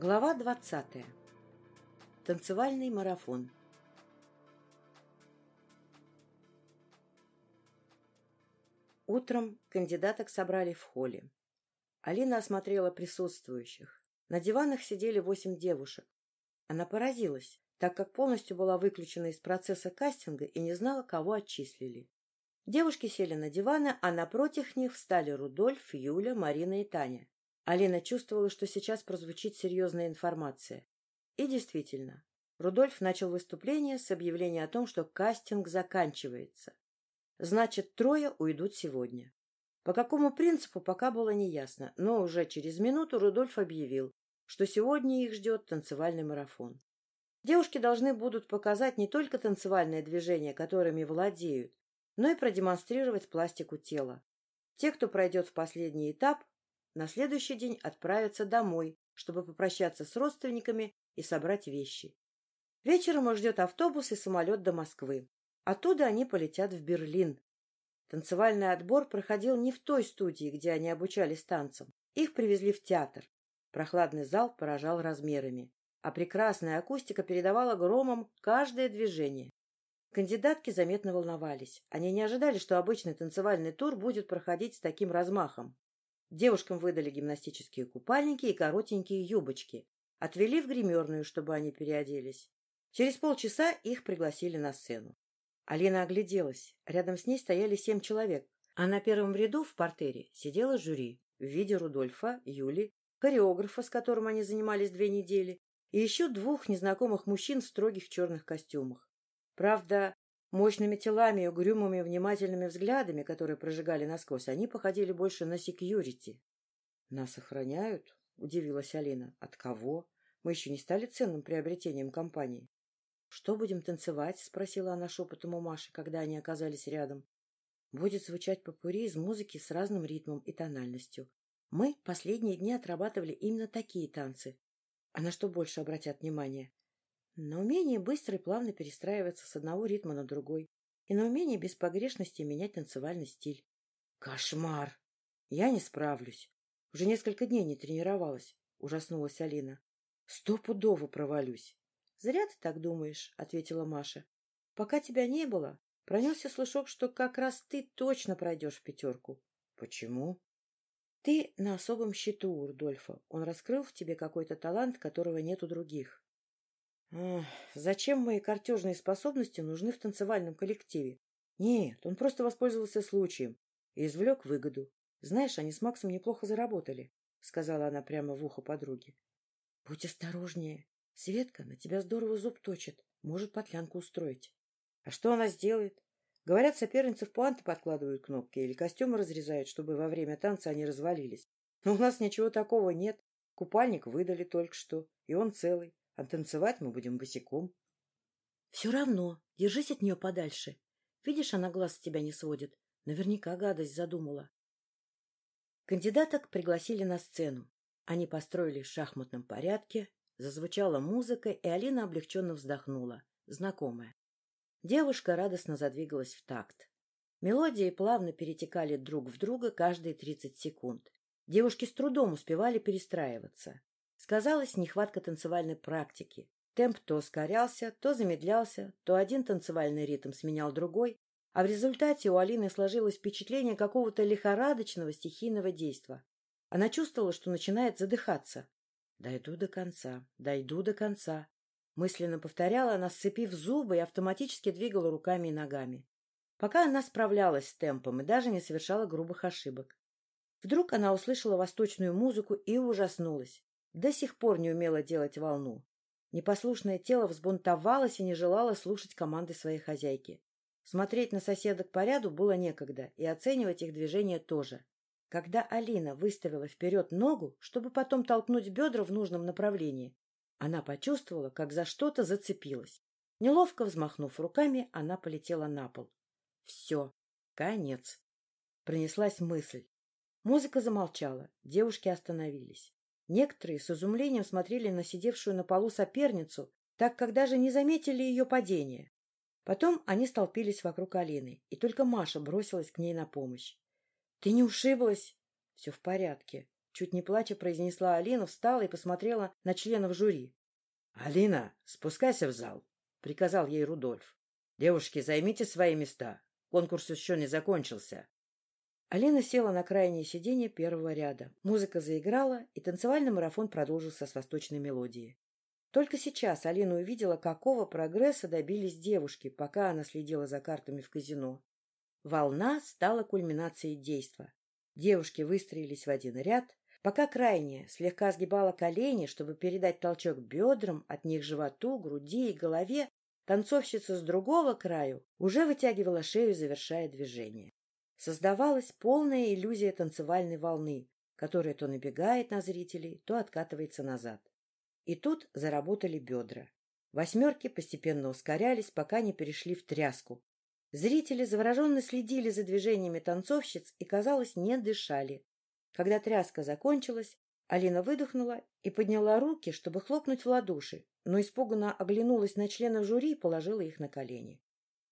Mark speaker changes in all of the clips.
Speaker 1: Глава двадцатая. Танцевальный марафон. Утром кандидаток собрали в холле. Алина осмотрела присутствующих. На диванах сидели восемь девушек. Она поразилась, так как полностью была выключена из процесса кастинга и не знала, кого отчислили. Девушки сели на диваны, а напротив них встали Рудольф, Юля, Марина и Таня. Алина чувствовала, что сейчас прозвучит серьезная информация. И действительно, Рудольф начал выступление с объявления о том, что кастинг заканчивается. Значит, трое уйдут сегодня. По какому принципу, пока было неясно, но уже через минуту Рудольф объявил, что сегодня их ждет танцевальный марафон. Девушки должны будут показать не только танцевальные движения, которыми владеют, но и продемонстрировать пластику тела. Те, кто пройдет в последний этап, на следующий день отправятся домой, чтобы попрощаться с родственниками и собрать вещи. Вечером их ждет автобус и самолет до Москвы. Оттуда они полетят в Берлин. Танцевальный отбор проходил не в той студии, где они обучались танцам. Их привезли в театр. Прохладный зал поражал размерами, а прекрасная акустика передавала громом каждое движение. Кандидатки заметно волновались. Они не ожидали, что обычный танцевальный тур будет проходить с таким размахом. Девушкам выдали гимнастические купальники и коротенькие юбочки. Отвели в гримерную, чтобы они переоделись. Через полчаса их пригласили на сцену. Алина огляделась. Рядом с ней стояли семь человек, а на первом ряду в портере сидело жюри в виде Рудольфа, Юли, хореографа, с которым они занимались две недели, и еще двух незнакомых мужчин в строгих черных костюмах. Правда, Мощными телами и угрюмыми внимательными взглядами, которые прожигали насквозь, они походили больше на секьюрити. — Нас охраняют? — удивилась Алина. — От кого? Мы еще не стали ценным приобретением компании. — Что будем танцевать? — спросила она шепотом у Маши, когда они оказались рядом. — Будет звучать попури из музыки с разным ритмом и тональностью. Мы последние дни отрабатывали именно такие танцы. А на что больше обратят внимание? На умение быстро и плавно перестраиваться с одного ритма на другой и на умение без погрешности менять танцевальный стиль. Кошмар! Я не справлюсь. Уже несколько дней не тренировалась, ужаснулась Алина. Стопудово провалюсь. Зря ты так думаешь, ответила Маша. Пока тебя не было, пронесся слышок, что как раз ты точно пройдешь в пятерку. Почему? Ты на особом счету у Рудольфа. Он раскрыл в тебе какой-то талант, которого нет у других. Зачем мои картежные способности нужны в танцевальном коллективе? Нет, он просто воспользовался случаем и извлек выгоду. Знаешь, они с Максом неплохо заработали, — сказала она прямо в ухо подруге. — Будь осторожнее. Светка на тебя здорово зуб точит, может потлянку устроить. А что она сделает? Говорят, соперницы в пуанты подкладывают кнопки или костюмы разрезают, чтобы во время танца они развалились. Но у нас ничего такого нет. Купальник выдали только что, и он целый а танцевать мы будем босиком. — Все равно, держись от нее подальше. Видишь, она глаз с тебя не сводит. Наверняка гадость задумала. Кандидаток пригласили на сцену. Они построились в шахматном порядке, зазвучала музыка, и Алина облегченно вздохнула. Знакомая. Девушка радостно задвигалась в такт. Мелодии плавно перетекали друг в друга каждые тридцать секунд. Девушки с трудом успевали перестраиваться. Сказалась нехватка танцевальной практики. Темп то ускорялся, то замедлялся, то один танцевальный ритм сменял другой, а в результате у Алины сложилось впечатление какого-то лихорадочного стихийного действа. Она чувствовала, что начинает задыхаться. «Дойду до конца, дойду до конца», — мысленно повторяла она, сцепив зубы и автоматически двигала руками и ногами. Пока она справлялась с темпом и даже не совершала грубых ошибок. Вдруг она услышала восточную музыку и ужаснулась. До сих пор не умела делать волну. Непослушное тело взбунтовалось и не желало слушать команды своей хозяйки. Смотреть на соседок по ряду было некогда, и оценивать их движения тоже. Когда Алина выставила вперед ногу, чтобы потом толкнуть бедра в нужном направлении, она почувствовала, как за что-то зацепилась. Неловко взмахнув руками, она полетела на пол. Все, конец. Пронеслась мысль. Музыка замолчала, девушки остановились. Некоторые с изумлением смотрели на сидевшую на полу соперницу, так как даже не заметили ее падения. Потом они столпились вокруг Алины, и только Маша бросилась к ней на помощь. — Ты не ушиблась? — Все в порядке. чуть не плача произнесла Алина, встала и посмотрела на членов жюри. — Алина, спускайся в зал, — приказал ей Рудольф. — Девушки, займите свои места. Конкурс еще не закончился. Алина села на крайнее сиденье первого ряда. Музыка заиграла, и танцевальный марафон продолжился с восточной мелодией. Только сейчас Алина увидела, какого прогресса добились девушки, пока она следила за картами в казино. Волна стала кульминацией действа. Девушки выстроились в один ряд, пока крайняя слегка сгибала колени, чтобы передать толчок бедрам, от них животу, груди и голове, танцовщица с другого краю уже вытягивала шею, завершая движение. Создавалась полная иллюзия танцевальной волны, которая то набегает на зрителей, то откатывается назад. И тут заработали бедра. Восьмерки постепенно ускорялись, пока не перешли в тряску. Зрители завороженно следили за движениями танцовщиц и, казалось, не дышали. Когда тряска закончилась, Алина выдохнула и подняла руки, чтобы хлопнуть в ладоши, но испуганно оглянулась на членов жюри и положила их на колени.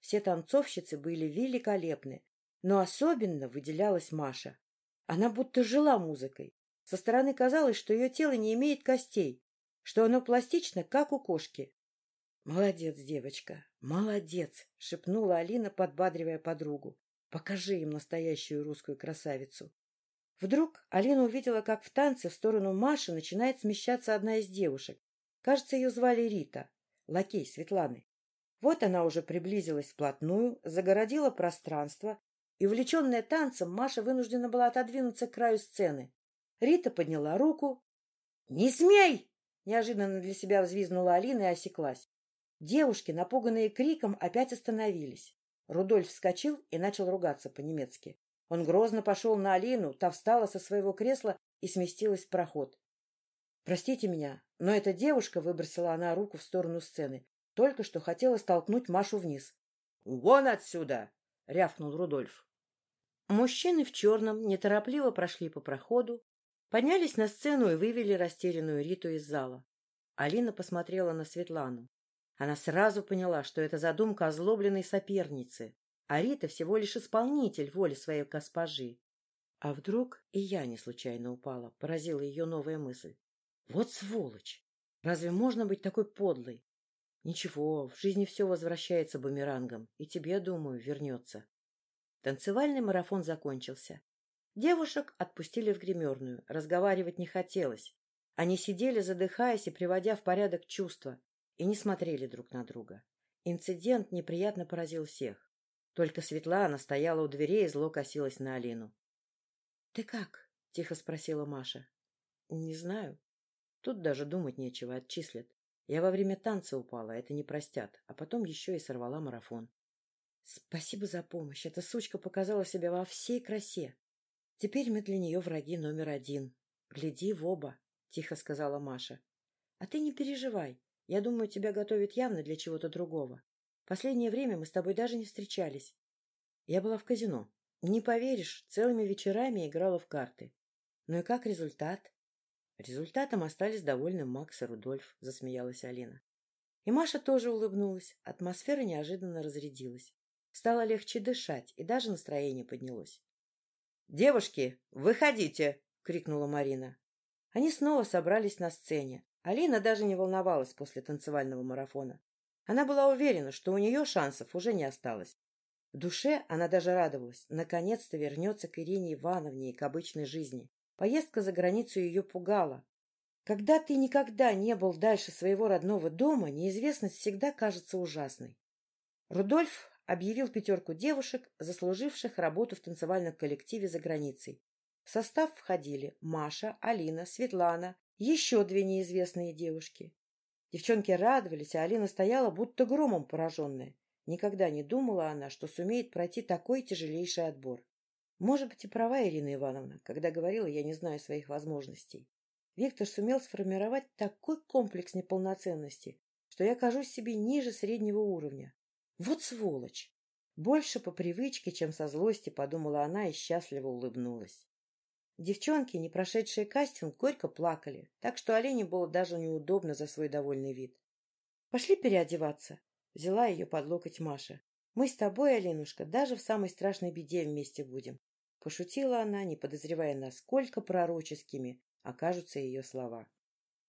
Speaker 1: Все танцовщицы были великолепны, но особенно выделялась Маша. Она будто жила музыкой. Со стороны казалось, что ее тело не имеет костей, что оно пластично, как у кошки. — Молодец, девочка, молодец! — шепнула Алина, подбадривая подругу. — Покажи им настоящую русскую красавицу. Вдруг Алина увидела, как в танце в сторону Маши начинает смещаться одна из девушек. Кажется, ее звали Рита, лакей Светланы. Вот она уже приблизилась вплотную, загородила пространство, и, увлеченная танцем, Маша вынуждена была отодвинуться к краю сцены. Рита подняла руку. — Не смей! — неожиданно для себя взвизгнула Алина и осеклась. Девушки, напуганные криком, опять остановились. Рудольф вскочил и начал ругаться по-немецки. Он грозно пошел на Алину, та встала со своего кресла и сместилась в проход. — Простите меня, но эта девушка, — выбросила она руку в сторону сцены, — только что хотела столкнуть Машу вниз. — Вон отсюда! — рявкнул Рудольф. Мужчины в черном неторопливо прошли по проходу, поднялись на сцену и вывели растерянную Риту из зала. Алина посмотрела на Светлану. Она сразу поняла, что это задумка озлобленной соперницы, а Рита всего лишь исполнитель воли своей госпожи. А вдруг и я не случайно упала, поразила ее новая мысль. Вот сволочь! Разве можно быть такой подлой? Ничего, в жизни все возвращается бумерангом, и тебе, думаю, вернется. Танцевальный марафон закончился. Девушек отпустили в гримерную. Разговаривать не хотелось. Они сидели, задыхаясь и приводя в порядок чувства, и не смотрели друг на друга. Инцидент неприятно поразил всех. Только Светлана стояла у дверей и зло косилась на Алину. — Ты как? — тихо спросила Маша. — Не знаю. Тут даже думать нечего, отчислят. Я во время танца упала, это не простят, а потом еще и сорвала марафон. Спасибо за помощь. Эта сучка показала себя во всей красе. Теперь мы для нее враги номер один. Гляди в оба, — тихо сказала Маша. А ты не переживай. Я думаю, тебя готовят явно для чего-то другого. Последнее время мы с тобой даже не встречались. Я была в казино. Не поверишь, целыми вечерами играла в карты. Ну и как результат? Результатом остались довольны Макс и Рудольф, засмеялась Алина. И Маша тоже улыбнулась. Атмосфера неожиданно разрядилась. Стало легче дышать, и даже настроение поднялось. — Девушки, выходите! — крикнула Марина. Они снова собрались на сцене. Алина даже не волновалась после танцевального марафона. Она была уверена, что у нее шансов уже не осталось. В душе она даже радовалась. Наконец-то вернется к Ирине Ивановне и к обычной жизни. Поездка за границу ее пугала. Когда ты никогда не был дальше своего родного дома, неизвестность всегда кажется ужасной. Рудольф объявил пятерку девушек, заслуживших работу в танцевальном коллективе за границей. В состав входили Маша, Алина, Светлана, еще две неизвестные девушки. Девчонки радовались, а Алина стояла будто громом пораженная. Никогда не думала она, что сумеет пройти такой тяжелейший отбор. Может быть, и права Ирина Ивановна, когда говорила, я не знаю своих возможностей. Виктор сумел сформировать такой комплекс неполноценности, что я кажусь себе ниже среднего уровня. Вот сволочь! Больше по привычке, чем со злости, подумала она и счастливо улыбнулась. Девчонки, не прошедшие кастинг, горько плакали, так что Олене было даже неудобно за свой довольный вид. — Пошли переодеваться, — взяла ее под локоть Маша. — Мы с тобой, Оленушка, даже в самой страшной беде вместе будем. Пошутила она, не подозревая, насколько пророческими окажутся ее слова.